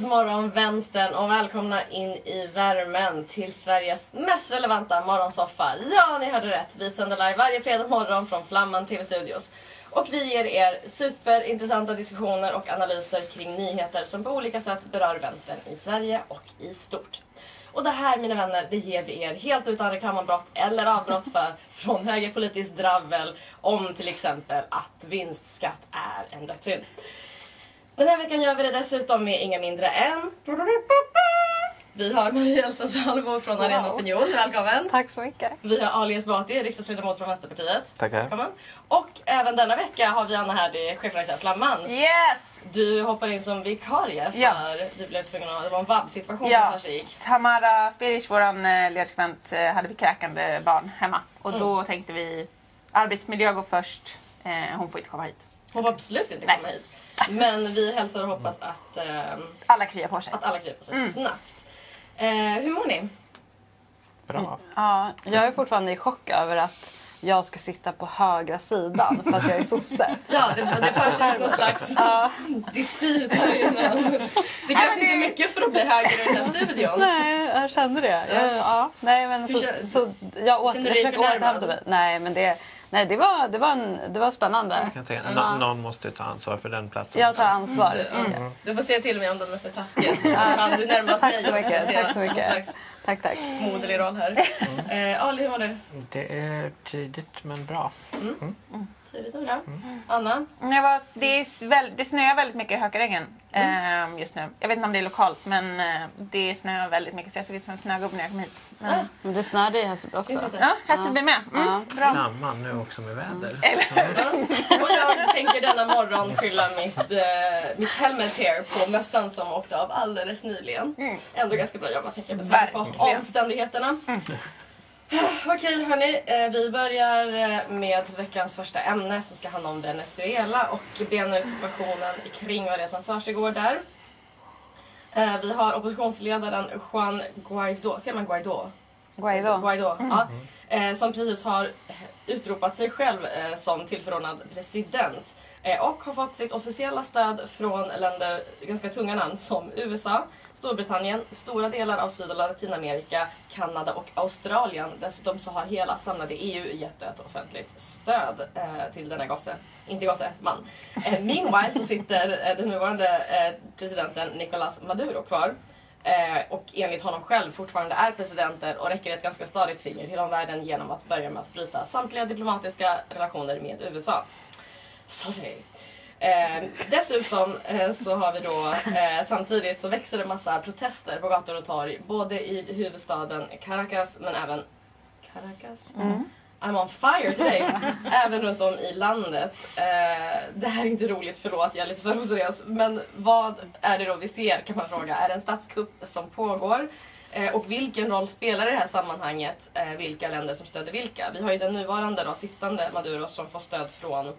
God morgon vänstern och välkomna in i värmen till Sveriges mest relevanta morgonsoffa. Ja, ni hörde rätt. Vi sänder live varje fredag morgon från Flamman TV Studios. Och vi ger er superintressanta diskussioner och analyser kring nyheter som på olika sätt berör vänstern i Sverige och i stort. Och det här mina vänner, det ger vi er helt utan reklamavbrott eller avbrott för från högerpolitiskt dravel om till exempel att vinstskatt är en dödssynd. Den här veckan gör vi det dessutom med inga mindre än... Vi har Maria Elsa Salvo från Arena Wow. Opinion, välkommen. Tack så mycket. Vi har Ali Esbati, riksdagsledamot från Vänsterpartiet. Tackar. Välkommen. Och även denna vecka har vi Anna Herdy, chefredaktör Flamman. Yes! Du hoppar in som vikarie för Ja. vi blev tvungna att... Det var en vab-situation Ja. som försiggick. Tamara Speric, vår ledarskribent, eh, hade vi kräkande barn hemma. Och då Mm. tänkte vi arbetsmiljö går först, eh, hon får inte komma hit. Hon får absolut inte Nej. komma hit. Men vi hälsar och hoppas att, ehm, Alla kryar på sig. att alla kryper sig Mm. snabbt. Eh, hur mår ni? Bra. Ja, jag är fortfarande i chock över att jag ska sitta på högra sidan för att jag är sosse. Ja, det, det förs ut någon slags dispyt här inne. Det krävs inte mycket för att bli höger i den här studion. nej, jag kände det. Jag, ja, nej, men så, så jag, åter, Känner du dig förnärmad? mig. Nej, men det, nej, det, var, det, var en, det var spännande. Jag tänker, någon måste ta ansvar för den platsen. Jag tar ansvar. Du, ja. du får säga till mig om den är för taskig. Du närmast Tack så mycket, tack så mycket. Tack, tack. moderlig roll här. Eh, Ali, hur mår du? Det är tidigt men bra. Bra. Anna? Jag var, det, är väl, det snöar väldigt mycket i Hökarängen Mm. eh, just nu. Jag vet inte om det är lokalt men eh, det snöar väldigt mycket så jag såg ut som en snögubbe när jag kom hit. Men, Ah. Men det snöade i Hässelby också. Ja, Hässelby med. Mm, Ja. Bra. Flamman nu också med väder. Och jag tänker denna morgon skylla mitt, eh, mitt helmet here på mössan som åkte av alldeles nyligen. Mm. Ändå ganska bra jobbat tänker jag med tanke på omständigheterna. Okej hörni, eh, vi börjar eh, med veckans första ämne som ska handla om Venezuela och bena ut situationen kring vad det är som försiggår där. Eh, Vi har oppositionsledaren Juan Guaidó, ser man Guaidó? Guaido. Guaido ja, eh, som precis har utropat sig själv som tillförordnad president. Eh, och har fått sitt officiella stöd från länder, ganska tunga namn, som USA, Storbritannien, stora delar av Syd och Latinamerika, Kanada och Australien. Dessutom så har hela samlade EU gett ett offentligt stöd eh, till denna gosse. Inte gosse, man. Eh, meanwhile så sitter eh, den nuvarande eh, presidenten Nicolás Maduro kvar. Eh, och enligt honom själv fortfarande är presidenter och räcker ett ganska stadigt finger till omvärlden genom att börja med att bryta samtliga diplomatiska relationer med USA. Så säger vi. Eh, dessutom eh, så har vi då eh, samtidigt så växer det massa protester på gator och torg både i huvudstaden Caracas men även Caracas? I'm on fire today! Även runt om i landet. Eh, det här är inte roligt, förlåt jag är lite för oseriös. Men vad är det då vi ser kan man fråga. Är det en statskupp som pågår? Eh, och vilken roll spelar i det här sammanhanget eh, vilka länder som stöder vilka? Vi har ju den nuvarande då, sittande Maduro som får stöd från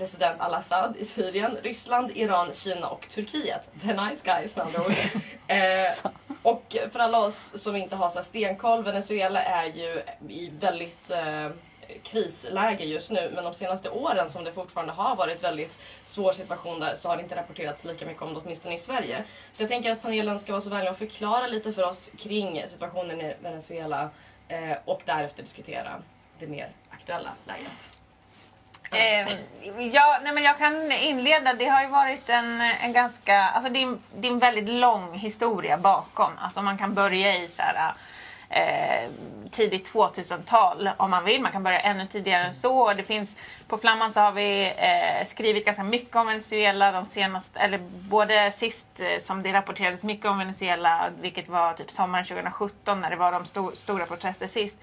president al-Assad i Syrien, Ryssland, Iran, Kina och Turkiet. The nice guys med andra ord. eh, och för alla oss som inte har så stenkoll, Venezuela är ju i väldigt eh, krisläge just nu men de senaste åren som det fortfarande har varit väldigt svår situation där så har det inte rapporterats lika mycket om det åtminstone i Sverige. Så jag tänker att panelen ska vara så vänlig och förklara lite för oss kring situationen i Venezuela eh, och därefter diskutera det mer aktuella läget. Eh, ja, nej men jag kan inleda. Det har ju varit en, en ganska... Alltså det, är, det är en väldigt lång historia bakom. Alltså man kan börja i så här, eh, tidigt 2000-tal om man vill. Man kan börja ännu tidigare än så. Det finns, på Flamman så har vi eh, skrivit ganska mycket om Venezuela de senaste, eller både sist eh, som det rapporterades mycket om Venezuela, vilket var typ sommaren 2017 när det var de sto- stora protester sist.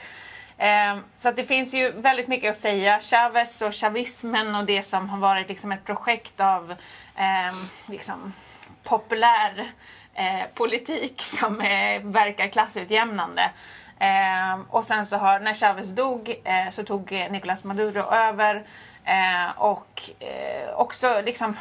Eh, Så att det finns ju väldigt mycket att säga. Chavez och chavismen och det som har varit liksom ett projekt av eh, liksom, populär eh, politik som eh, verkar klassutjämnande. Eh, och sen så har, när Chavez dog eh, så tog Nicolás Maduro över eh, och eh, också liksom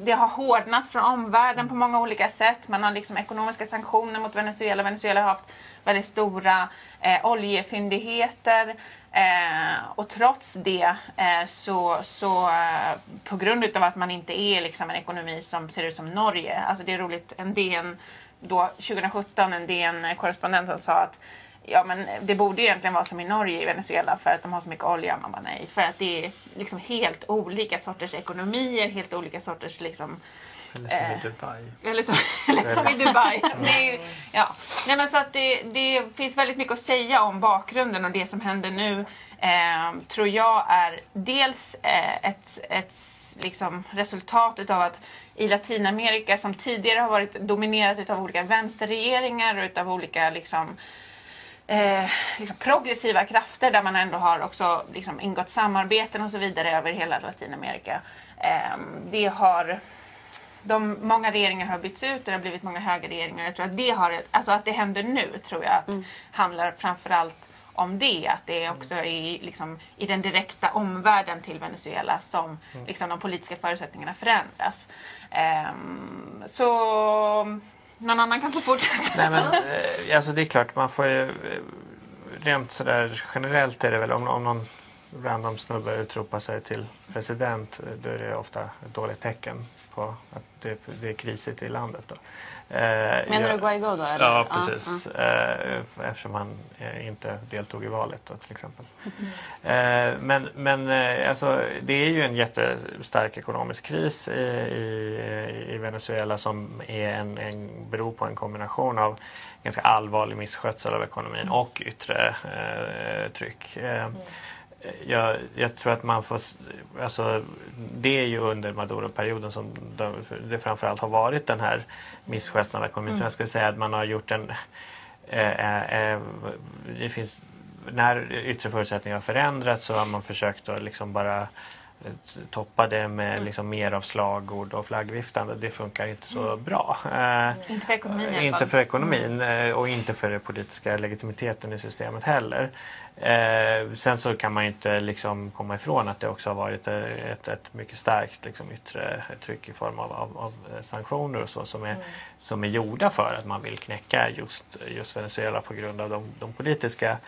det har hårdnat från omvärlden på många olika sätt. Man har liksom ekonomiska sanktioner mot Venezuela. Venezuela har haft väldigt stora eh, oljefyndigheter. Eh, och trots det eh, så, så eh, på grund utav att man inte är liksom en ekonomi som ser ut som Norge. Alltså det är roligt, en DN då 2017, en DN-korrespondent sa att ja men det borde egentligen vara som i Norge i Venezuela för att de har så mycket olja. Man bara nej, för att det är liksom helt olika sorters ekonomier, helt olika sorters liksom Eller som Eh. i Dubai. eller, som i Dubai. Det är, ja. Nej, men så att det, det finns väldigt mycket att säga om bakgrunden och det som händer nu eh, tror jag är dels eh, ett, ett liksom, resultat utav att i Latinamerika som tidigare har varit dominerat utav olika vänsterregeringar och utav olika liksom, eh, liksom progressiva krafter där man ändå har också liksom ingått samarbeten och så vidare över hela Latinamerika. Eh, det har de, många regeringar har bytts ut och det har blivit många högerregeringar. Jag tror att det, har, alltså att det händer nu tror jag att handlar framförallt om det. Att det är också i, liksom, i den direkta omvärlden till Venezuela som liksom, de politiska förutsättningarna förändras. Ehm, så någon annan kan få fortsätta. Nej, men, eh, alltså det är klart, man får ju... Eh, rent sådär generellt är det väl om, om någon random snubbe utropar sig till president eh, då är det ofta ett dåligt tecken på att det, det är krisigt i landet. Då. Eh, Menar du Guaidó då? Eller? Ja, precis. Eh, eftersom han eh, inte deltog i valet då, till exempel. Eh, men men alltså, det är ju en jättestark ekonomisk kris i, i, i Venezuela som är en, en, beror på en kombination av ganska allvarlig misskötsel av ekonomin och yttre eh, tryck. Eh, jag, jag tror att man får... Alltså, det är ju under Maduro-perioden som de, det framförallt har varit den här misskötseln av ekonomin. Så jag skulle säga att man har gjort en... Eh, eh, det finns, när yttre förutsättningar har förändrats så har man försökt att liksom bara eh, toppa det med liksom mer av slagord och flaggviftande. Det funkar inte så bra. Eh, Inte för ekonomin inte fall. för ekonomin eh, och inte för den politiska legitimiteten i systemet heller. Eh, sen så kan man inte liksom komma ifrån att det också har varit eh, ett, ett mycket starkt liksom, yttre tryck i form av, av, av eh, sanktioner och så som är, som är gjorda för att man vill knäcka just, just Venezuela på grund av de, de politiska eh,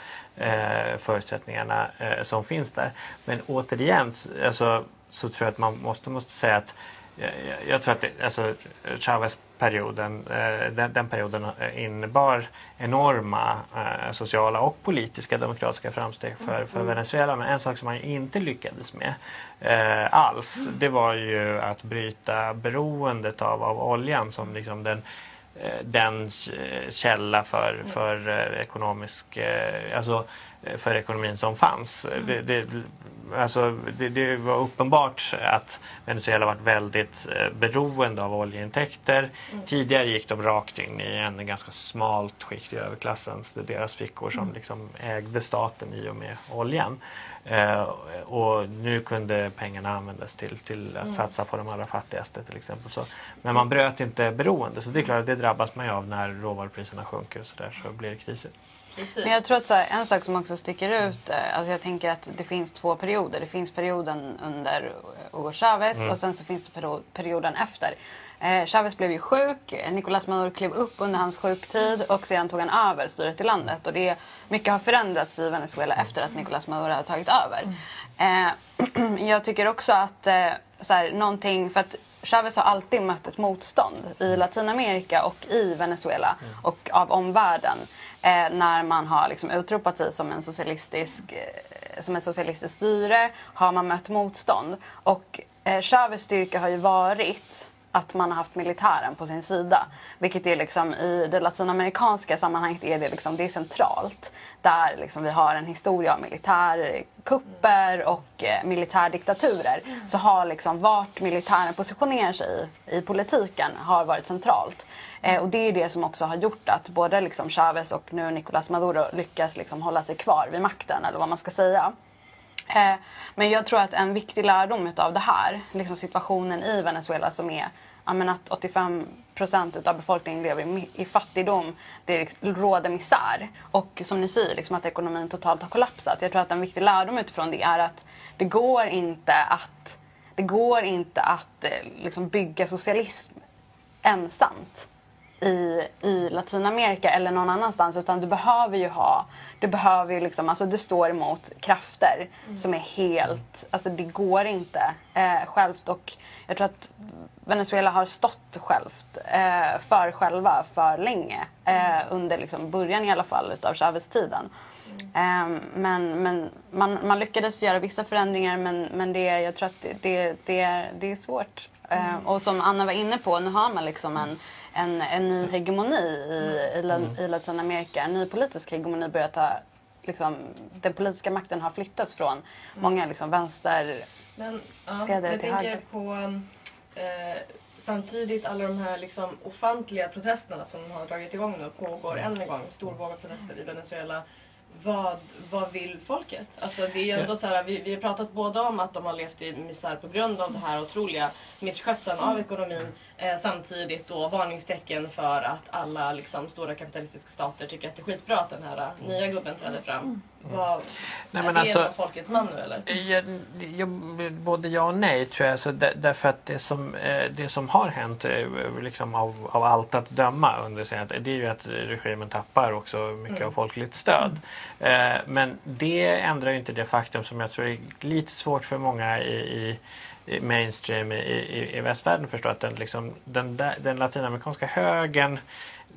förutsättningarna eh, som finns där. Men återigen alltså, så tror jag att man måste, måste säga att jag, jag- jag tror att det, alltså, Chavez-perioden, eh, den, den perioden eh, innebar enorma eh, sociala och politiska demokratiska framsteg för, för Venezuela. Men en sak som man inte lyckades med eh, alls, det var ju att bryta beroendet av, av oljan som liksom den eh, Eh, den eh, källa för, för eh, ekonomisk, alltså för ekonomin som fanns. Det, det, alltså, det, det var uppenbart att Venezuela varit väldigt eh, beroende av oljeintäkter. Tidigare gick de rakt in i en ganska smalt skikt i överklassen. Så det är deras fickor som liksom ägde staten i och med oljan. Eh, och nu kunde pengarna användas till, till att satsa på de allra fattigaste till exempel. Så, men man bröt inte beroende så det är klart att det drabbas man ju av när råvarupriserna sjunker och så där så blir det kriser. Precis. Men jag tror att så här, en sak som också sticker ut, eh, alltså jag tänker att det finns två perioder. Det finns perioden under Hugo Chavez Mm. och sen så finns det perio- perioden efter. Eh, Chavez blev ju sjuk, Nicolás Maduro klev upp under hans sjuktid och sedan tog han över styret i landet. Och det, mycket har förändrats i Venezuela efter att Nicolás Maduro har tagit över. Eh, jag tycker också att eh, så här, någonting, för att Chavez har alltid mött ett motstånd i Latinamerika och i Venezuela och av omvärlden eh, när man har liksom utropat sig som en socialistisk eh, som ett socialistiskt styre har man mött motstånd. Och eh, Chavez styrka har ju varit att man har haft militären på sin sida. Vilket är liksom, i det latinamerikanska sammanhanget är det, liksom, det är centralt. Där liksom vi har en historia av militärkupper och eh, militärdiktaturer. Så har liksom vart militären positionerar sig i, i politiken har varit centralt. Eh, och det är det som också har gjort att både liksom Chavez och nu Nicolás Maduro lyckas liksom hålla sig kvar vid makten, eller vad man ska säga. Eh, Men jag tror att en viktig lärdom utav det här, liksom situationen i Venezuela som är att 85 procent av befolkningen lever i, fattigdom, det liksom, råder misär. Och som ni säger, liksom att ekonomin totalt har kollapsat. Jag tror att en viktig lärdom utifrån det är att det går inte att det går inte att eh, liksom, bygga socialism ensamt i, i Latinamerika eller någon annanstans utan du behöver ju ha, du behöver ju liksom, alltså du står emot krafter som är helt, alltså det går inte eh, självt. Och jag tror att Venezuela har stått självt eh, för själva för länge eh, under liksom början i alla fall utav Chavez-tiden. Eh, men men man, man lyckades göra vissa förändringar men, men det, jag tror att det, det, det, är, det är svårt. Eh, och som Anna var inne på, nu har man liksom en en, en ny hegemoni i, i, La- i Latinamerika. En ny politisk hegemoni börjar ta... Liksom, den politiska makten har flyttats från många liksom, vänster... Men ja, jag tänker höger. på eh, samtidigt alla de här liksom ofantliga protesterna som har dragit igång nu pågår än en gång. Stor våg av protester i Venezuela. Vad, vad vill folket? Alltså det är ju ändå så här, vi, vi har pratat både om att de har levt i misär på grund av det här otroliga misskötseln av ekonomin. Eh, samtidigt då varningstecken för att alla liksom, stora kapitalistiska stater tycker att det är skitbra att den här eh, nya gubben träder fram. Vad, Nej, är men det alltså- en folkets man nu eller? Jag, jag, både ja och nej tror jag. Så där, därför att det som, eh, det som har hänt eh, liksom av, av allt att döma under senaste det är ju att regimen tappar också mycket av folkligt stöd. Eh, Men det ändrar ju inte det faktum som jag tror är lite svårt för många i, i mainstream i, i, i västvärlden förstå att den, liksom, den, där, den latinamerikanska högern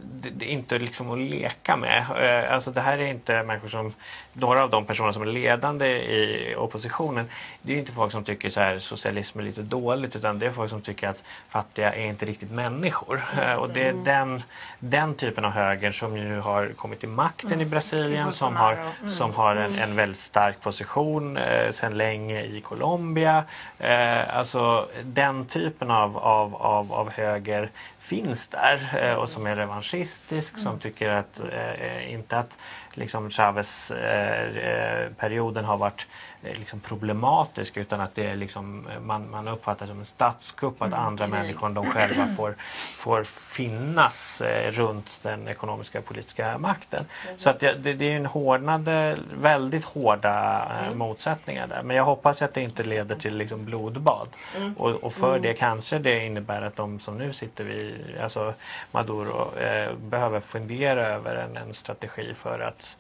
det, det är inte liksom att leka med. Eh, Alltså det här är inte människor som, några av de personer som är ledande i oppositionen, det är inte folk som tycker så här socialism är lite dåligt utan det är folk som tycker att fattiga är inte riktigt människor. Eh, Och det är den, den typen av höger som ju har kommit till makten i Brasilien som har. Mm. som har en, en väldigt stark position eh, sedan länge i Colombia. Eh, alltså den typen av, av, av, av höger finns där eh, och som är revanschistisk, som tycker att eh, eh, inte att liksom Chavez-perioden har varit liksom problematisk utan att det är liksom, eh, man, man uppfattar som en statskupp att andra krig. människor än de själva får, får finnas eh, runt den ekonomiska och politiska makten. Så att det, det, det är en hårdnade, väldigt hårda eh, motsättningar där. Men jag hoppas att det inte leder till liksom blodbad. Och, och för det kanske det innebär att de som nu sitter vid, alltså Maduro, eh, behöver fundera över en, en strategi för att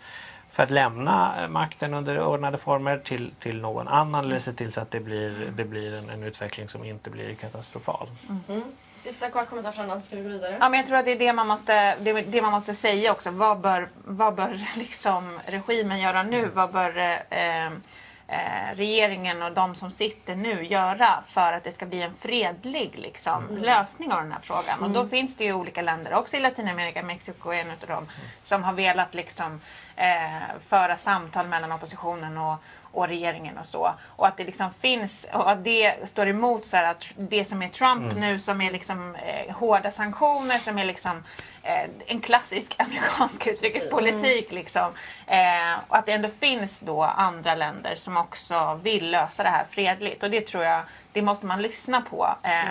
för att lämna eh, makten under ordnade former till, till någon annan eller se till så att det blir, det blir en, en utveckling som inte blir katastrofal. Mm. Sista kort kommentar från så ska vi gå vidare. Ja, men jag tror att det är det man måste, det, det man måste säga också. Vad bör, vad bör liksom regimen göra nu? Vad bör eh, eh, regeringen och de som sitter nu göra för att det ska bli en fredlig liksom, lösning av den här frågan? Och då finns det ju olika länder, också i Latinamerika, Mexiko är en av dem, som har velat liksom, eh, föra samtal mellan oppositionen och och regeringen och så. Och att det liksom finns, och att det står emot så att det som är Trump nu som är liksom eh, hårda sanktioner som är liksom eh, en klassisk amerikansk utrikespolitik liksom. Eh, och att det ändå finns då andra länder som också vill lösa det här fredligt och det tror jag, det måste man lyssna på. Eh,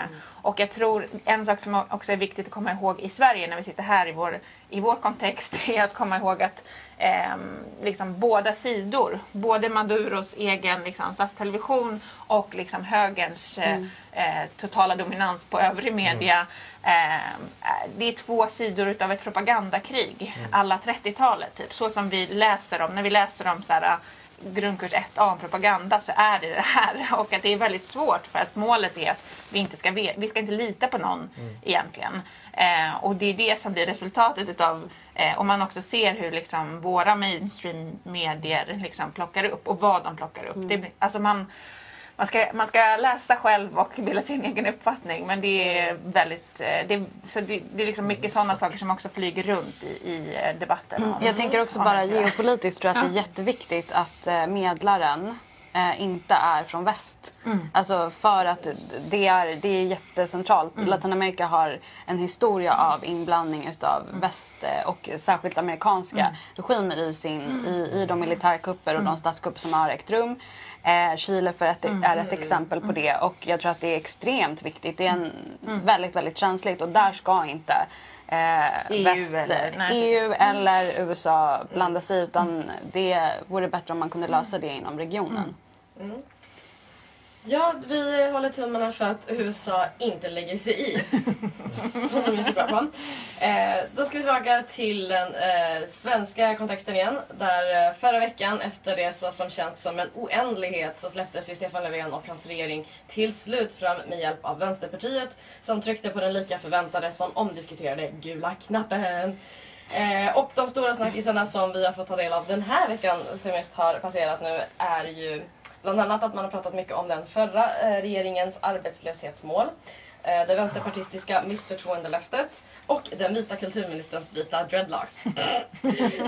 Och jag tror en sak som också är viktigt att komma ihåg i Sverige när vi sitter här i vår, i vår kontext är att komma ihåg att eh, liksom båda sidor, både Maduros egen liksom, statstelevision och liksom högerns eh, eh, totala dominans på övrig media. Eh, det är två sidor utav ett propagandakrig alla 30-talet. Typ. Så som vi läser om, när vi läser om så här, grundkurs 1A om propaganda så är det det här. Och att det är väldigt svårt för att målet är att vi inte ska, vi ska inte lita på någon egentligen. Eh, och det är det som blir resultatet utav eh, om man också ser hur liksom våra mainstream-medier liksom plockar upp och vad de plockar upp. Det, blir- alltså man, man, ska, man ska läsa själv och bilda sin egen uppfattning men det är väldigt, eh, det, så det, det är liksom mycket sådana saker som också flyger runt i, i eh, debatten. om- Jag tänker också bara geopolitiskt tror jag att det är jätteviktigt att eh, medlaren eh, inte är från väst. Alltså för att det är, det är jättecentralt. Latinamerika har en historia av inblandning utav väst eh, och särskilt amerikanska regimer i, sin, i, i de militärkupper och de statskupper som har ägt rum. Eh, Chile för ett, är ett exempel på det. Och jag tror att det är extremt viktigt. Det är en, väldigt, väldigt känsligt. Och där ska inte eh, EU väst, eller- nej, EU precis. eller USA blanda sig. Utan det vore bättre om man kunde lösa det inom regionen. Ja, vi håller tummarna för att USA inte lägger sig i. Som de är så bra på. Eh, då ska vi tillbaka till den eh, svenska kontexten igen. Där eh, förra veckan, efter det så som känns som en oändlighet, så släpptes ju Stefan Löfven och hans regering till slut fram med hjälp av Vänsterpartiet som tryckte på den lika förväntade som omdiskuterade gula knappen. Eh, och de stora snackisarna som vi har fått ta del av den här veckan som just har passerat nu är ju bland annat att man har pratat mycket om den förra eh, regeringens arbetslöshetsmål. Eh, det vänsterpartistiska missförtroendelöftet och den vita kulturministerns vita dreadlocks.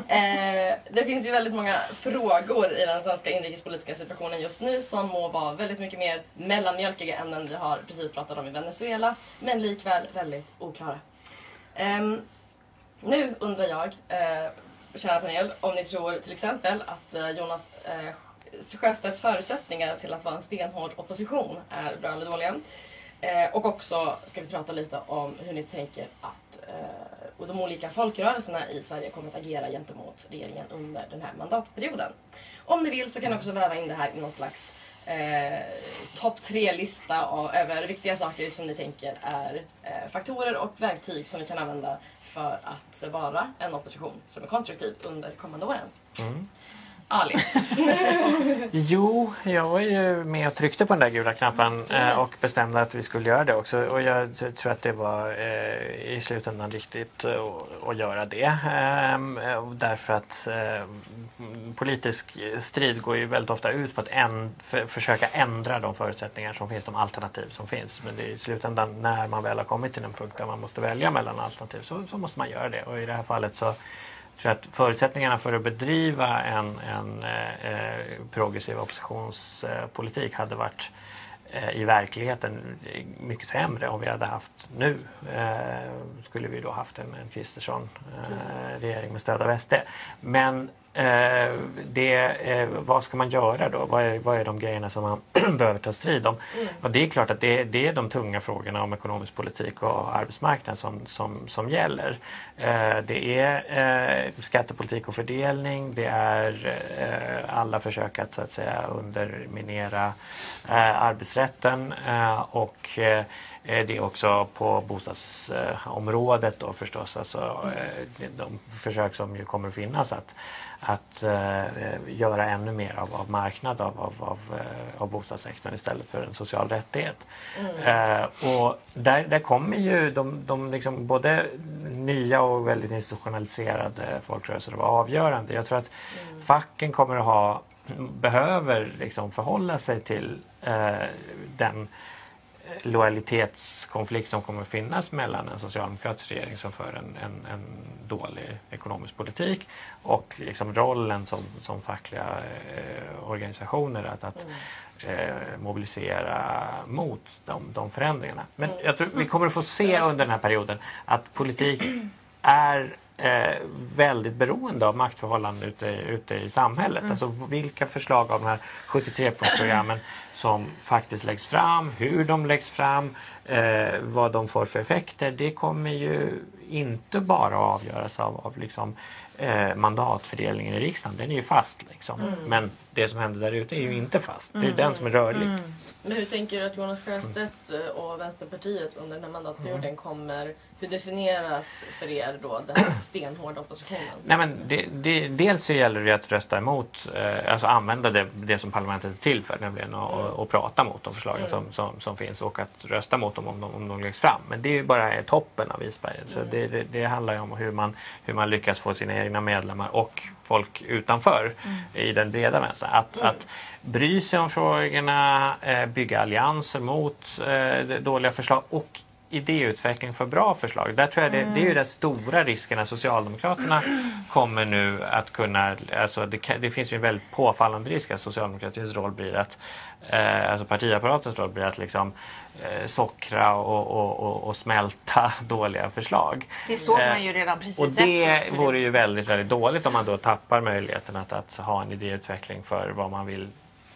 eh, det finns ju väldigt många frågor i den svenska inrikespolitiska situationen just nu som må vara väldigt mycket mer mellanmjölkiga än den vi har precis pratat om i Venezuela, men likväl väldigt oklara. Ehm, nu undrar jag, kära panel, om ni tror till exempel att Jonas Sjöstedts förutsättningar till att vara en stenhård opposition är bra eller dåliga. Eh, och också ska vi prata lite om hur ni tänker att eh, och de olika folkrörelserna i Sverige kommer att agera gentemot regeringen under den här mandatperioden. Om ni vill så kan ni också väva in det här i någon slags eh, topp tre-lista över viktiga saker som ni tänker är eh, faktorer och verktyg som vi kan använda för att vara en opposition som är konstruktiv under kommande åren. Mm. Ali. jo, jag var ju med och tryckte på den där gula knappen eh, och bestämde att vi skulle göra det också. Och jag tror att det var eh, i slutändan riktigt eh, att göra det. Ehm, därför att politisk strid går ju väldigt ofta ut på att en, för, försöka ändra de förutsättningar som finns, de alternativ som finns. Men det är i slutändan när man väl har kommit till en punkt där man måste välja mellan alternativ så, så måste man göra det. Och i det här fallet så så att förutsättningarna för att bedriva en, en eh, progressiv oppositionspolitik hade varit eh, i verkligheten mycket sämre om vi hade haft nu. Eh, skulle vi då haft en, en Kristersson-regering eh, med stöd av SD. Men Eh, det, eh, vad ska man göra då? Vad är, vad är de grejerna som man behöver ta strid om? Mm. Och det är klart att det, det, är de tunga frågorna om ekonomisk politik och arbetsmarknad som, som, som gäller. Eh, det är eh, skattepolitik och fördelning. Det är eh, alla försök att, så att säga, underminera eh, arbetsrätten och det är också på bostadsområdet då förstås, alltså, de försök som ju kommer att finnas att att eh, göra ännu mer av, av marknad av, av, av, eh, av bostadssektorn istället för en social rättighet. Mm. Eh, och där, där kommer ju de, de liksom både nya och väldigt institutionaliserade folkrörelser att vara avgörande. Jag tror att mm. facken kommer att ha, behöver liksom förhålla sig till eh, den lojalitetskonflikt som kommer finnas mellan en socialdemokratisk regering som för en, en, en dålig ekonomisk politik och liksom rollen som, som fackliga eh, organisationer att, att mm. eh, mobilisera mot de, de förändringarna. Men jag tror vi kommer att få se under den här perioden att politik är eh, väldigt beroende av maktförhållanden ute, ute i samhället. Mm. Alltså vilka förslag av de här 73-punktsprogrammen som faktiskt läggs fram, hur de läggs fram, eh, vad de får för effekter. Det kommer ju inte bara avgöras av, av liksom, eh, mandatfördelningen i riksdagen. Den är ju fast. Liksom. Mm. Men det som händer där ute är ju inte fast. Det är mm. den som är rörlig. Mm. Men hur tänker du att Jonas Sjöstedt och Vänsterpartiet under den här mandatperioden mm. kommer hur definieras för er då den stenhårda oppositionen? Nej, men det, det, dels så gäller det att rösta emot, eh, alltså använda det, det som parlamentet är till för, nämligen att mm. och, och prata mot de förslagen mm. som, som, som, finns och att rösta mot dem om de, om de läggs fram. Men det är ju bara toppen av isberget. Så det, det, det, handlar ju om hur man, hur man lyckas få sina egna medlemmar och folk utanför mm. i den breda vänstern att, mm. att bry sig om frågorna, eh, bygga allianser mot eh, dåliga förslag och idéutveckling för bra förslag. Där tror jag det, det är ju mm. den stora risken att Socialdemokraterna kommer nu att kunna... Alltså det, det finns ju en väldigt påfallande risk att socialdemokratins roll blir att... Eh, alltså partiapparatens roll blir att liksom eh, sockra och, och, och, och, smälta dåliga förslag. Det såg man ju redan precis Och det efter. vore ju väldigt, väldigt dåligt om man då tappar möjligheten att, att ha en idéutveckling för vad man vill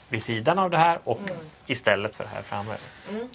vid sidan av det här och mm. istället för det här framöver. Mm.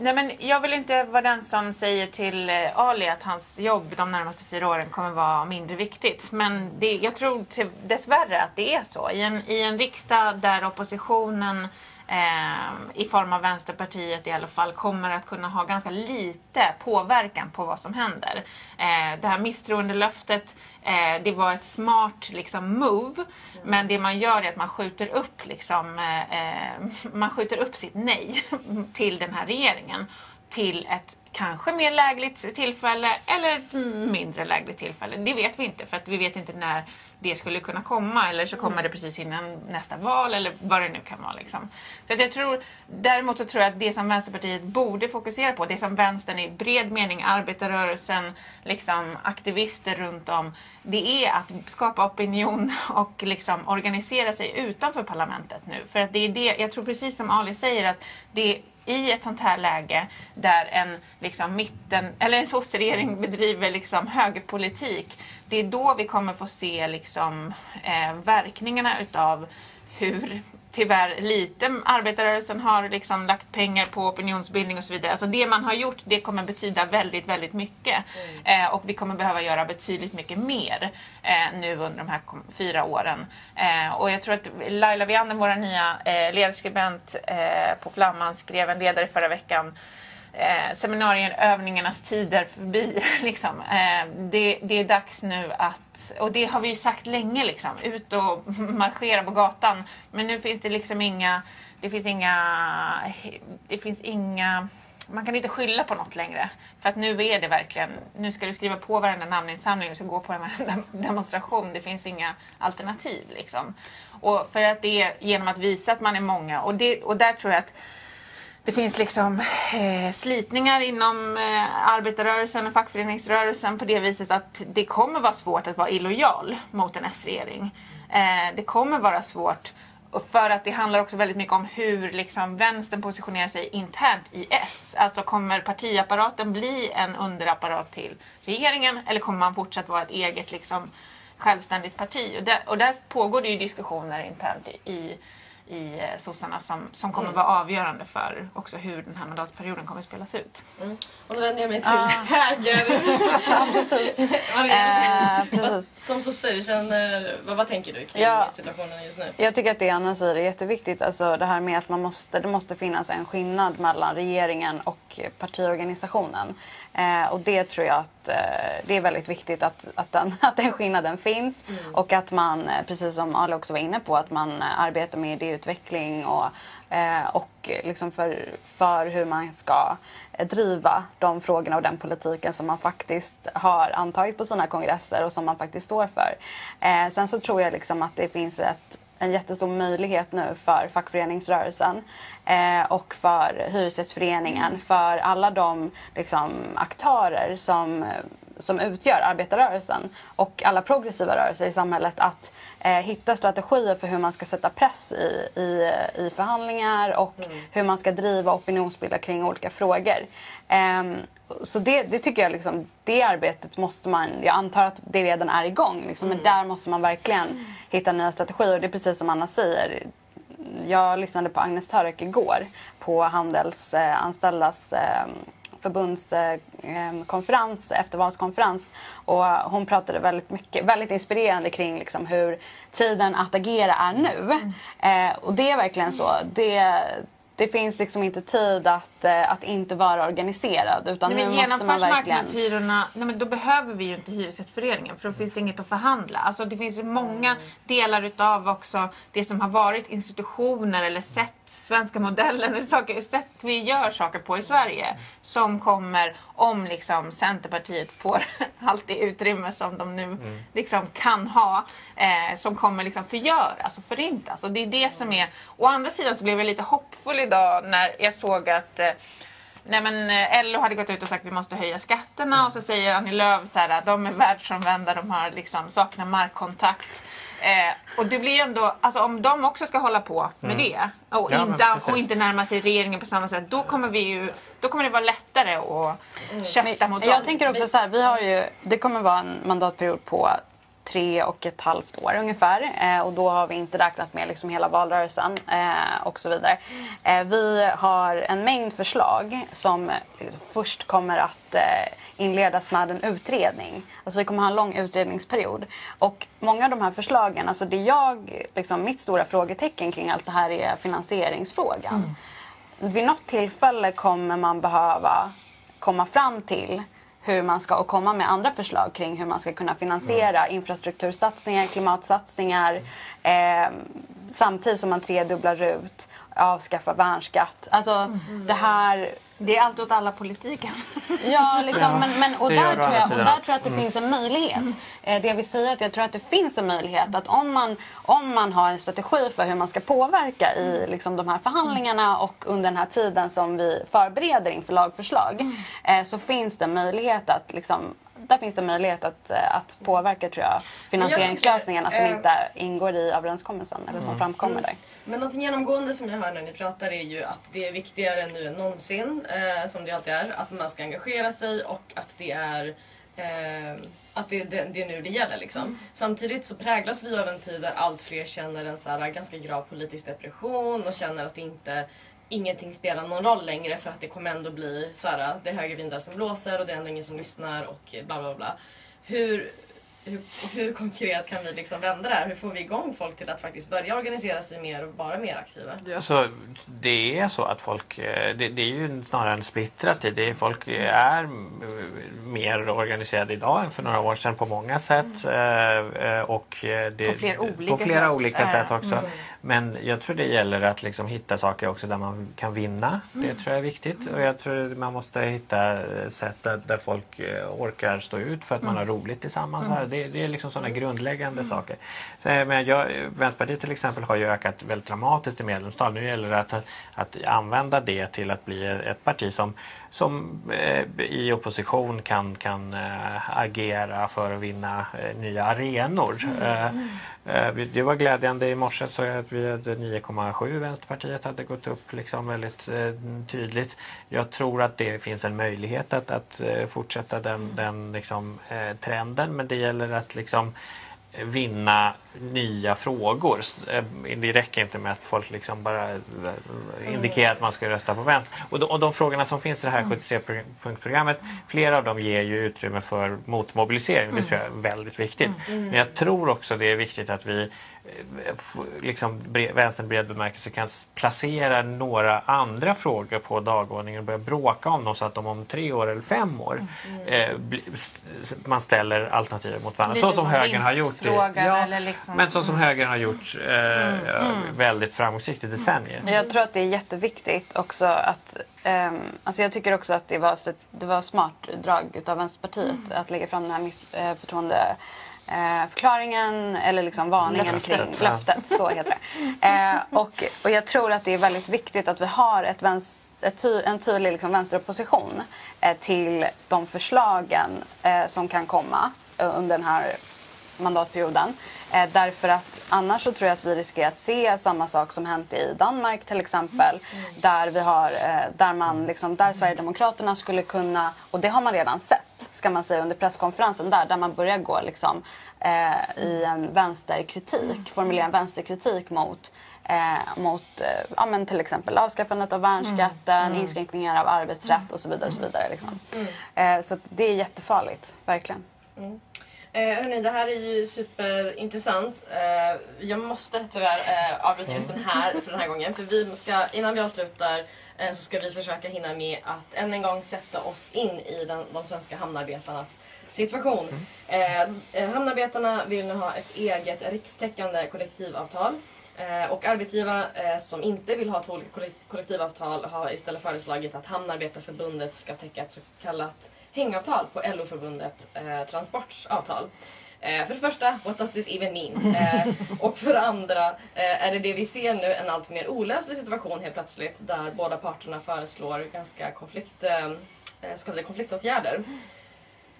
Nej, men jag vill inte vara den som säger till eh, Ali att hans jobb de närmaste fyra åren kommer vara mindre viktigt. Men det, jag tror till, dessvärre att det är så. I en, I en riksdag där oppositionen eh, i form av Vänsterpartiet i alla fall, kommer att kunna ha ganska lite påverkan på vad som händer. Eh, det här misstroendelöftet, eh, det var ett smart liksom, move, men det man gör är att man skjuter upp, liksom, eh, eh man skjuter upp sitt nej till den här regeringen till ett kanske mer lägligt tillfälle eller ett mindre lägligt tillfälle. Det vet vi inte för att vi vet inte när det skulle kunna komma eller så kommer det precis innan nästa val eller vad det nu kan vara. Liksom. Så jag tror, däremot så tror jag att det som Vänsterpartiet borde fokusera på, det som vänstern i bred mening, arbetarrörelsen, liksom, aktivister runt om, det är att skapa opinion och liksom organisera sig utanför parlamentet nu. För att det är det, jag tror precis som Ali säger att det i ett sånt här läge där en liksom mitten, eller en sosseregering bedriver liksom högerpolitik, det är då vi kommer få se liksom, eh, verkningarna utav hur tyvärr lite arbetarrörelsen har liksom lagt pengar på opinionsbildning och så vidare. Alltså det man har gjort det kommer betyda väldigt, väldigt mycket. Mm. Eh, och vi kommer behöva göra betydligt mycket mer eh, nu under de här fyra åren. Eh, och jag tror att Laila Viander, vår nya eh, ledarskribent eh, på Flamman, skrev en ledare förra veckan eh, seminarien övningarnas tider förbi. Liksom. Eh, det, det, är dags nu att, och det har vi ju sagt länge, liksom, ut och marschera på gatan. Men nu finns det liksom inga, det finns inga, det finns inga man kan inte skylla på något längre. För att nu är det verkligen, nu ska du skriva på varenda namninsamling, du ska gå på en demonstration. Det finns inga alternativ. Liksom. Och för att det är genom att visa att man är många. Och, det, och där tror jag att det finns liksom eh, slitningar inom eh, arbetarrörelsen och fackföreningsrörelsen på det viset att det kommer vara svårt att vara illojal mot en S-regering. Eh, det kommer vara svårt för att det handlar också väldigt mycket om hur liksom, vänstern positionerar sig internt i S. Alltså kommer partiapparaten bli en underapparat till regeringen eller kommer man fortsatt vara ett eget liksom, självständigt parti? Och där, och där pågår det ju diskussioner internt i, i i eh, sossarna som, som kommer mm. vara avgörande för också hur den här mandatperioden kommer att spelas ut. Mm. Och då vänder jag mig till ah. höger. ja, precis. eh, precis. Som sosse, känner, vad, vad tänker du kring ja, situationen just nu? Jag tycker att det Anna säger är jätteviktigt. Alltså det här med att man måste, det måste finnas en skillnad mellan regeringen och partiorganisationen. Eh, och det tror jag att eh, det är väldigt viktigt att, att, den, att den skillnaden finns. Mm. Och att man, eh, precis som Ali också var inne på, att man eh, arbetar med idéutveckling och, eh, och liksom för, för hur man ska driva de frågorna och den politiken som man faktiskt har antagit på sina kongresser och som man faktiskt står för. Eh, sen så tror jag liksom att det finns ett en jättestor möjlighet nu för fackföreningsrörelsen eh, och för Hyresgästföreningen, för alla de liksom, aktörer som, som utgör arbetarrörelsen och alla progressiva rörelser i samhället att eh, hitta strategier för hur man ska sätta press i, i, i förhandlingar och mm. hur man ska driva och opinionsbilda kring olika frågor. Eh, så det, det, tycker jag liksom, det arbetet måste man, jag antar att det redan är igång. Liksom, mm. Men där måste man verkligen hitta nya strategier. Och det är precis som Anna säger. Jag lyssnade på Agnes Török igår på Handelsanställdas eh, förbundskonferens, eh, eftervalskonferens. Och hon pratade väldigt mycket, väldigt inspirerande kring liksom hur tiden att agera är nu. Mm. Eh, och det är verkligen så. Det, det finns liksom inte tid att, eh, att inte vara organiserad. Utan nej, men nu måste man verkligen... marknadshyrorna, nej, men då behöver vi ju inte Hyresgästföreningen för då finns det inget att förhandla. Alltså, det finns ju många mm. delar utav också det som har varit institutioner eller sätt, svenska modellen, eller saker, sätt vi gör saker på i Sverige som kommer om liksom Centerpartiet får allt det utrymme som de nu mm. liksom kan ha eh, som kommer liksom förgöras och förintas. Och det är det som är... Å andra sidan så blev jag lite hoppfull idag när jag såg att eh, Nej men eh, LO hade gått ut och sagt att vi måste höja skatterna mm. och så säger Annie Lööf så här, de är världsomvända, de har liksom, saknar markkontakt. Eh, och det blir ju ändå, alltså om de också ska hålla på med mm. det och, ja, inte, och inte närma sig regeringen på samma sätt, då kommer vi ju då kommer det vara lättare att mm. kötta mot dem. Jag tänker också så här, vi har ju, det kommer vara en mandatperiod på tre och ett halvt år ungefär. Eh, och då har vi inte räknat med liksom hela valrörelsen eh, och så vidare. Eh, vi har en mängd förslag som först kommer att eh, inledas med en utredning. Alltså vi kommer ha en lång utredningsperiod. Och många av de här förslagen, alltså det jag, liksom mitt stora frågetecken kring allt det här är finansieringsfrågan. Mm. Vid något tillfälle kommer man behöva komma fram till hur man ska och komma med andra förslag kring hur man ska kunna finansiera mm. infrastruktursatsningar, klimatsatsningar eh, samtidigt som man tredubblar RUT, avskaffar värnskatt. Alltså mm. det här det är allt åt alla politiken. Ja, liksom, ja, men, men, och, där tror jag, och där tror jag att det mm. finns en möjlighet. Eh, det jag vill säga är att jag tror att det finns en möjlighet att om man, om man har en strategi för hur man ska påverka i liksom, de här förhandlingarna och under den här tiden som vi förbereder inför lagförslag mm. eh, så finns det en möjlighet att liksom, där finns det möjlighet att, eh, att påverka tror jag, finansieringslösningarna som inte ingår i överenskommelsen eller som mm. framkommer där. Men något genomgående som jag hör när ni pratar är ju att det är viktigare nu än någonsin, eh, som det alltid är, att man ska engagera sig och att det är eh, att det, det, det, är nu det gäller. Liksom. Mm. Samtidigt så präglas vi av en tid där allt fler känner en så här, ganska grav politisk depression och känner att det inte ingenting spelar någon roll längre för att det kommer ändå bli så här, det är högre vindar som blåser och det är ändå ingen som lyssnar och bla bla bla. Hur, hur, hur, konkret kan vi liksom vända det här? Hur får vi igång folk till att faktiskt börja organisera sig mer och vara mer aktiva? Alltså, det är så att folk, eh, det, det är ju snarare en splittrad tid. Det är, folk är mer organiserade idag än för några år sedan på många sätt. Mm. Och det, på, fler olika på flera sätt. olika sätt också. Mm. Men jag tror det gäller att liksom hitta saker också där man kan vinna. Mm. Det tror jag är viktigt. Och jag tror man måste hitta sätt där, där folk orkar stå ut för att man mm. har roligt tillsammans. Mm. Det, det, är liksom sådana mm. grundläggande mm. saker. Så, men jag, Vänsterpartiet till exempel har ju ökat väldigt dramatiskt i medlemstal. Nu gäller det att, att använda det till att bli ett parti som, som eh, i opposition kan, kan äh, agera för att vinna äh, nya arenor. Mm. Det var glädjande i morse så att vi hade 9,7 Vänsterpartiet hade gått upp liksom väldigt tydligt. Jag tror att det finns en möjlighet att, att fortsätta den, den liksom, trenden men det gäller att liksom vinna nya frågor. Eh, det räcker inte med att folk liksom bara eh, indikerar att man ska rösta på vänster. Och de, och de frågorna som finns i det här 73-punktsprogrammet, flera av dem ger ju utrymme för motmobilisering. Det tror jag är väldigt viktigt. Men jag tror också det är viktigt att vi liksom vänstern bred bemärkelse kan placera några andra frågor på dagordningen och börja bråka om dem så att de om tre år eller fem år mm. eh, man ställer alternativ mot varandra. Så som högern har gjort. Det, ja, liksom. Men så som mm. högern har gjort eh, mm. mm. väldigt framgångsrikt i decennier. Jag tror att det är jätteviktigt också att Um, alltså jag tycker också att det var, det var smart drag av Vänsterpartiet mm. att lägga fram den här miss, uh, förtroende eh, förklaringen eller liksom varningen löftet, kring löftet. Så heter det. Eh, och, och jag tror att det är väldigt viktigt att vi har ett vänster, ett ty, en tydlig liksom vänsteropposition eh, till de förslagen eh, som kan komma eh, under den här mandatperioden. Eh, därför att annars så tror jag att vi riskerar att se samma sak som hänt i Danmark till exempel. Mm. Där, vi har, eh, där, man liksom, där Sverigedemokraterna skulle kunna, och det har man redan sett ska man säga under presskonferensen där, där man börjar gå liksom, eh, i en vänsterkritik, mm. formulera en vänsterkritik mot Eh, mot eh, ja, men till exempel avskaffandet av värnskatten, mm. Mm. inskränkningar av arbetsrätt och så vidare. Och så vidare liksom. Mm. Eh, så det är jättefarligt, verkligen. Mm. Eh, hörni, det här är ju superintressant. Eh, jag måste tyvärr eh, avbryta just den här för den här gången. För vi ska, innan vi avslutar eh, så ska vi försöka hinna med att än en gång sätta oss in i den, de svenska hamnarbetarnas situation. Eh, eh, hamnarbetarna vill nu ha ett eget rikstäckande kollektivavtal. Eh, och arbetsgivare eh, som inte vill ha två kollektivavtal har istället föreslagit att Hamnarbetarförbundet ska täcka ett så kallat hängavtal på LO-förbundet eh, Transports avtal. Eh, för det första, what does this even mean? Eh, och för det andra eh, är det det vi ser nu en allt mer olöslig situation helt plötsligt där båda parterna föreslår ganska konflikt, eh, eh så kallade konfliktåtgärder.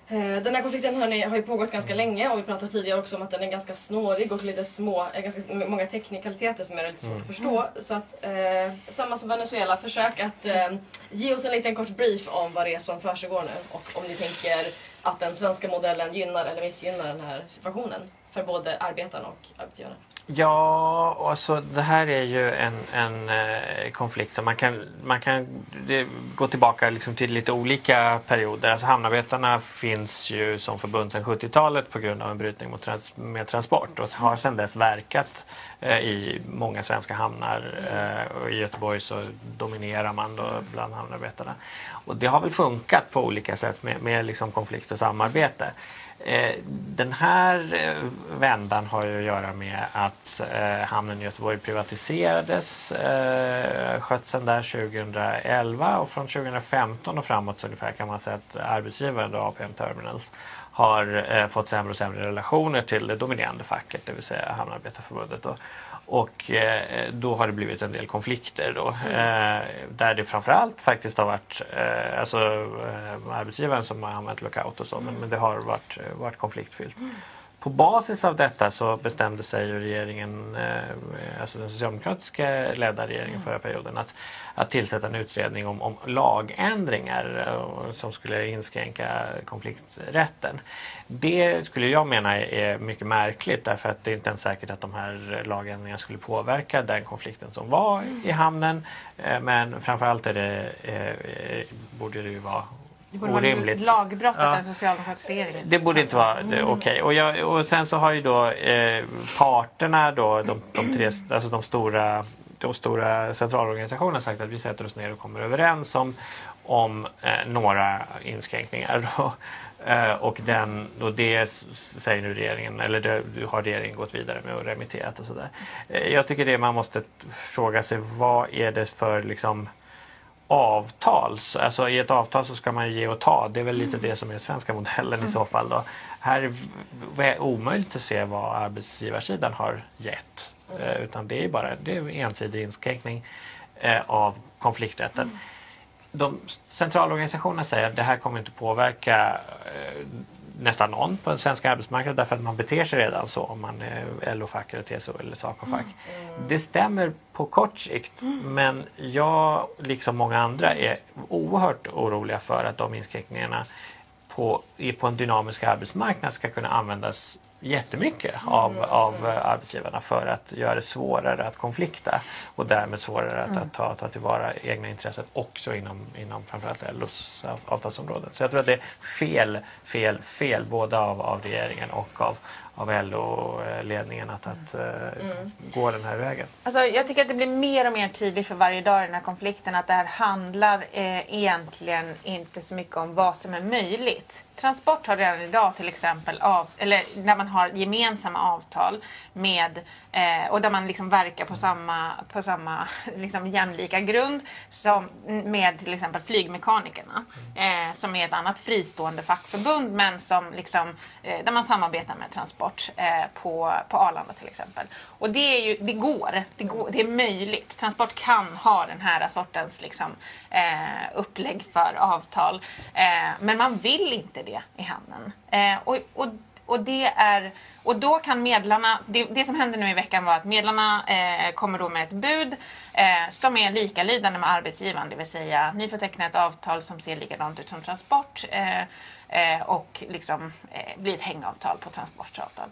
Eh, den här konflikten hörni, har ju pågått ganska länge och vi pratade tidigare också om att den är ganska snårig och lite små, ganska många teknikaliteter som är lite svårt mm. att förstå. Så att, eh, samma som Venezuela, försök att eh, ge oss en liten kort brief om vad det är som försiggår nu och om ni tänker att den svenska modellen gynnar eller missgynnar den här situationen för både arbetarna och arbetsgivarna? Ja, alltså det här är ju en, en eh, konflikt som man kan, man kan det, gå tillbaka liksom till lite olika perioder. Alltså hamnarbetarna finns ju som förbund sedan 70-talet på grund av en brytning mot trans, med transport och har sedan dess verkat eh, i många svenska hamnar. Eh, och I Göteborg så dominerar man då bland hamnarbetarna. Och det har väl funkat på olika sätt med, med liksom konflikt och samarbete. Eh, den här eh, vändan har ju att göra med att eh, hamnen i Göteborg privatiserades, eh, skötseln där 2011 och från 2015 och framåt så ungefär kan man säga att arbetsgivaren då, APM Terminals har fått sämre och sämre relationer till det dominerande facket, det vill säga Hamnarbetarförbundet. Och eh, då har det blivit en del konflikter då. Mm. Eh, där det framförallt faktiskt har varit eh, alltså, eh, arbetsgivaren som har använt lockout och så. Mm. Men, men, det har varit, eh, varit konfliktfyllt. På basis av detta så bestämde sig ju regeringen, eh, alltså den socialdemokratiska ledda regeringen förra perioden att, att tillsätta en utredning om, om lagändringar eh, som skulle inskränka konflikträtten. Det skulle jag mena är mycket märkligt därför att det är inte ens säkert att de här lagändringarna skulle påverka den konflikten som var i hamnen. Eh, men framförallt är det, borde det ju vara det borde orimligt. vara lagbrott ja. den socialdemokratiska regeringen. Det borde inte vara mm. okej. Okay. Och, och sen så har ju då eh, parterna då, de, de, tre, alltså de stora de stora centralorganisationerna sagt att vi sätter oss ner och kommer överens om, om eh, några inskränkningar. Då. Eh, och, den, och det säger nu regeringen, eller det, har regeringen gått vidare med och remitterat och sådär. Eh, jag tycker det man måste fråga sig vad är det för liksom avtal. Alltså i ett avtal så ska man ge och ta. Det är väl lite det som är svenska modellen i så mm. fall. Då. Här är det omöjligt att se vad arbetsgivarsidan har gett. Mm. Eh, utan det är bara det är ensidig inskränkning eh, av konflikträtten. Mm. De centralorganisationerna säger att det här kommer inte påverka eh, nästan någon på den svenska arbetsmarknaden därför att man beter sig redan så om man är LO-fack eller TCO eller SACO-fack. Mm. Det stämmer på kort sikt mm. men jag liksom många andra är oerhört oroliga för att de inskränkningarna på, på en dynamisk arbetsmarknad ska kunna användas jättemycket av, mm. av arbetsgivarna för att göra det svårare att konflikta och därmed svårare att, mm. att ta, ta tillvara egna intressen också inom, inom framförallt LOs avtalsområden. Så jag tror att det är fel, fel, fel både av, av regeringen och av, av LO-ledningen att, att mm. uh, gå den här vägen. Alltså, jag tycker att det blir mer och mer tydligt för varje dag i den här konflikten att det här handlar eh, egentligen inte så mycket om vad som är möjligt. Transport har redan idag till exempel av, eller när man har gemensamma avtal med eh, och där man liksom verkar på samma, på samma liksom jämlika grund som med till exempel flygmekanikerna eh, som är ett annat fristående fackförbund men som liksom, eh, där man samarbetar med transport transport eh, på, på Arlanda till exempel. Och det, är ju, det, går, det går, det är möjligt. Transport kan ha den här sortens liksom, eh, upplägg för avtal eh, men man vill inte det i hamnen. Eh, och, och och, det är, och då kan medlarna, det, det, som hände nu i veckan var att medlarna eh, kommer då med ett bud eh, som är likalydande med arbetsgivaren. Det vill säga ni får teckna ett avtal som ser likadant ut som Transport eh, eh och liksom eh, blir ett hängavtal på transportavtal.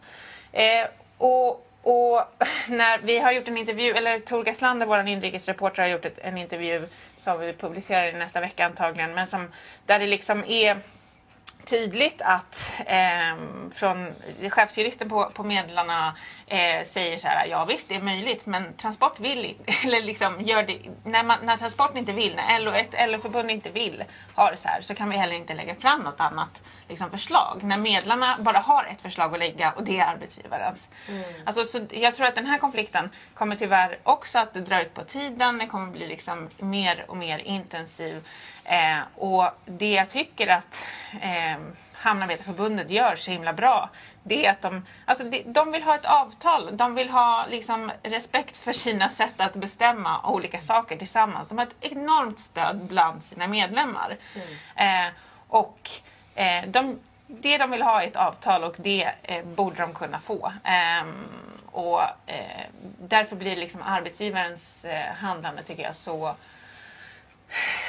Eh, och, och när vi har gjort en intervju, eller Tor Gaslander, vår inrikesreporter, har gjort ett, en intervju som vi publicerar i nästa vecka antagligen, men som, där det liksom är tydligt att eh, från chefsjuristen på, på medlarna eh, säger så här, ja visst det är möjligt men Transport vill eller liksom gör det, när, man, när Transport inte vill, när LO, ett LO-förbund inte vill ha det så här så kan vi heller inte lägga fram något annat liksom, förslag. När medlarna bara har ett förslag att lägga och det är arbetsgivarens. Mm. Alltså, så jag tror att den här konflikten kommer tyvärr också att dra ut på tiden, den kommer bli liksom mer och mer intensiv Eh, och det jag tycker att eh, Hamnarbetarförbundet gör så himla bra det är att de, alltså de, de vill ha ett avtal. De vill ha liksom, respekt för sina sätt att bestämma olika saker tillsammans. De har ett enormt stöd bland sina medlemmar. Mm. Eh, och eh, de, det de vill ha är ett avtal och det eh, borde de kunna få. Ehm, och eh, därför blir liksom arbetsgivarens eh, handlande tycker jag så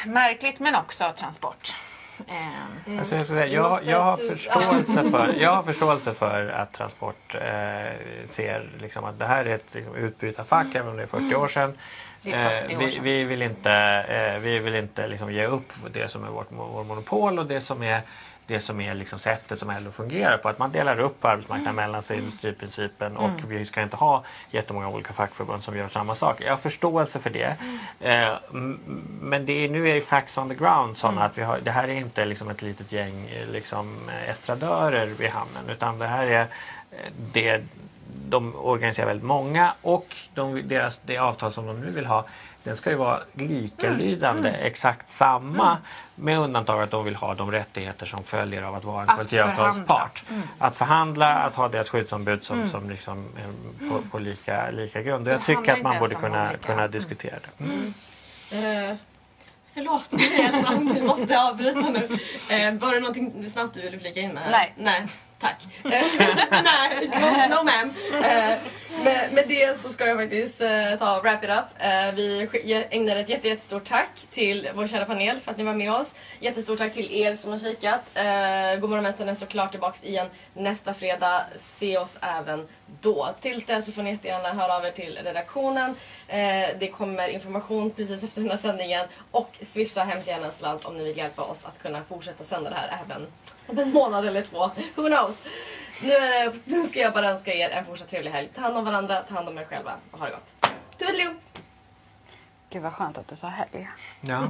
märkligt men också transport. Eh, Alltså jag, säga, jag, jag, har förståelse för, jag har förståelse för att Transport eh, ser liksom att det här är ett liksom, utbytarfack, även om det är 40 år sedan. Det är 40 Eh, år vi, sedan. vi vill inte, eh, vi vill inte liksom ge upp det som är vårt vår monopol och det som är det som är liksom sättet som LO fungerar på. Att man delar upp arbetsmarknaden Mm. mellan sig, industriprincipen och vi ska inte ha jättemånga olika fackförbund som gör samma sak. Jag har förståelse för det. Mm. Eh, men det är, nu är facts on the ground sådana Mm. att vi har, det här är inte liksom ett litet gäng eh, liksom, estradörer vid hamnen utan det här är eh, det de organiserar väldigt många och de, deras, det avtal som de nu vill ha den ska ju vara likalydande, Mm. exakt samma med undantag att de vill ha de rättigheter som följer av att vara en kollektivavtalspart. Mm. Att förhandla, att ha deras skyddsombud som, som liksom, på, på lika, lika grund. Jag tycker att man borde kunna, olika- kunna Mm. diskutera det. Mm. Eh, förlåt mig Elsa, vi måste avbryta nu. Eh, var det någonting snabbt du ville flika in med? Nej. Nej. Tack. Nej, no, ma'am. Eh, med, med det så ska jag faktiskt eh, ta och wrap it up. Eh, vi ägnar ett jätte, jättestort tack till vår kära panel för att ni var med oss. Jättestort tack till er som har kikat. Eh, Godmorgon Vänstern är såklart tillbaks igen nästa fredag. Se oss även då. Tills dess så får ni jättegärna höra av er till redaktionen. Eh, det kommer information precis efter den här sändningen och swisha hemskt gärna en slant om ni vill hjälpa oss att kunna fortsätta sända det här även om en månad eller två. Who knows? Nu, är det, nu ska jag bara önska er en fortsatt trevlig helg. Ta hand om varandra, ta hand om er själva och ha det gott. Toodaloo! Gud vad skönt att du sa helg. Ja.